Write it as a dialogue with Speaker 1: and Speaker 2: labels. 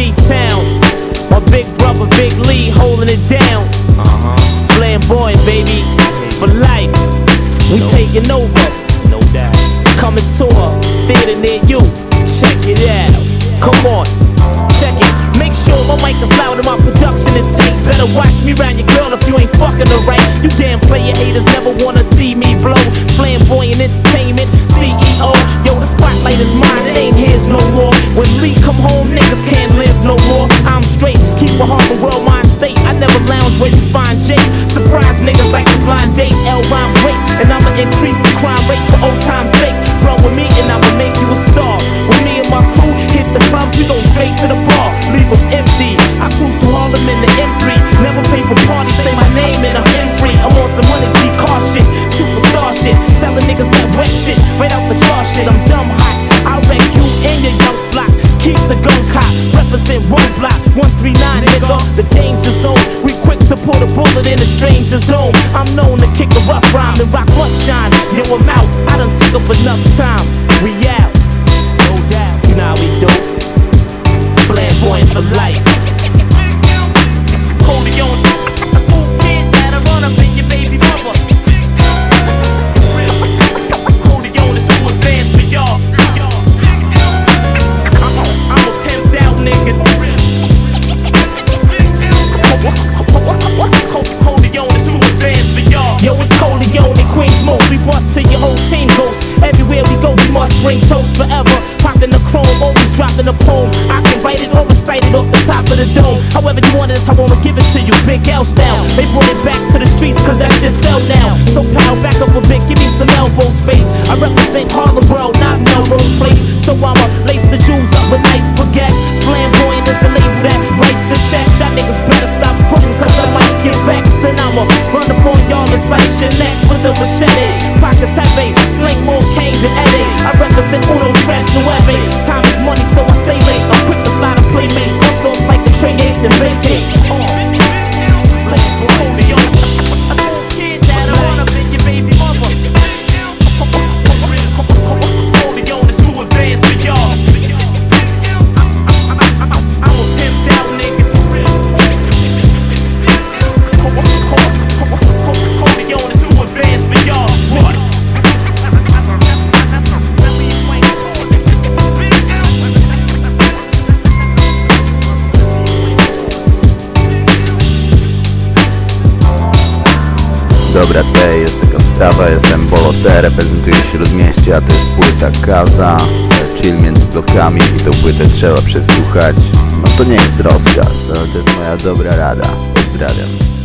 Speaker 1: MC Town. My big brother, Big L, holding it down.
Speaker 2: Uh-huh.
Speaker 1: Flamboyant, baby, for life. We taking over.
Speaker 2: No doubt.
Speaker 1: Coming to a theater near you. Check it out. Come on. Check it. Make sure my mic is loud and my production is tight. Better watch me round your girl if you ain't fucking her right. Niggas like a blind date, L rhyme break. And I'ma increase the crime rate for old time's sake. Run with me and I'ma make you a star. With me and my crew hit the clubs, we go straight to the bar. Leave them empty. I cruise through all Harlem in the M3. Never pay for parties, say my name and I'm in free. I'm on some money G car shit, superstar shit. Selling niggas that wet shit, right out the jar shit. I'm dumb hot. I'll wreck you and your young flock. Keep the gun cop, represent one block, 139, nigga. The danger zone. We quick to pull the bullet in a stranger zone. I'm known to kick a rough rhyme and rock shine. Yo, I'm out. I done took up enough time. We out. No doubt. You know we do. Flamboyant for life. Toast forever. Popping the chrome, always dropping a poem. I can write it or recite it off the top of the dome. However you want it, I wanna give it to you. Big L style. They brought it back to the streets, cause that shit sell now. So pal, back up a bit, give me some elbow space. I represent Harlem World, not Melrose Place. So I'ma lace the jewels up with nice
Speaker 3: Dobra, te jest taka sprawa, jestem Bolo T, reprezentuję Śródmieście, a to jest płyta Kaza, chill między blokami i tą płytę trzeba przesłuchać. No to nie jest rozkaz, ale to jest moja dobra rada. Pozdrawiam.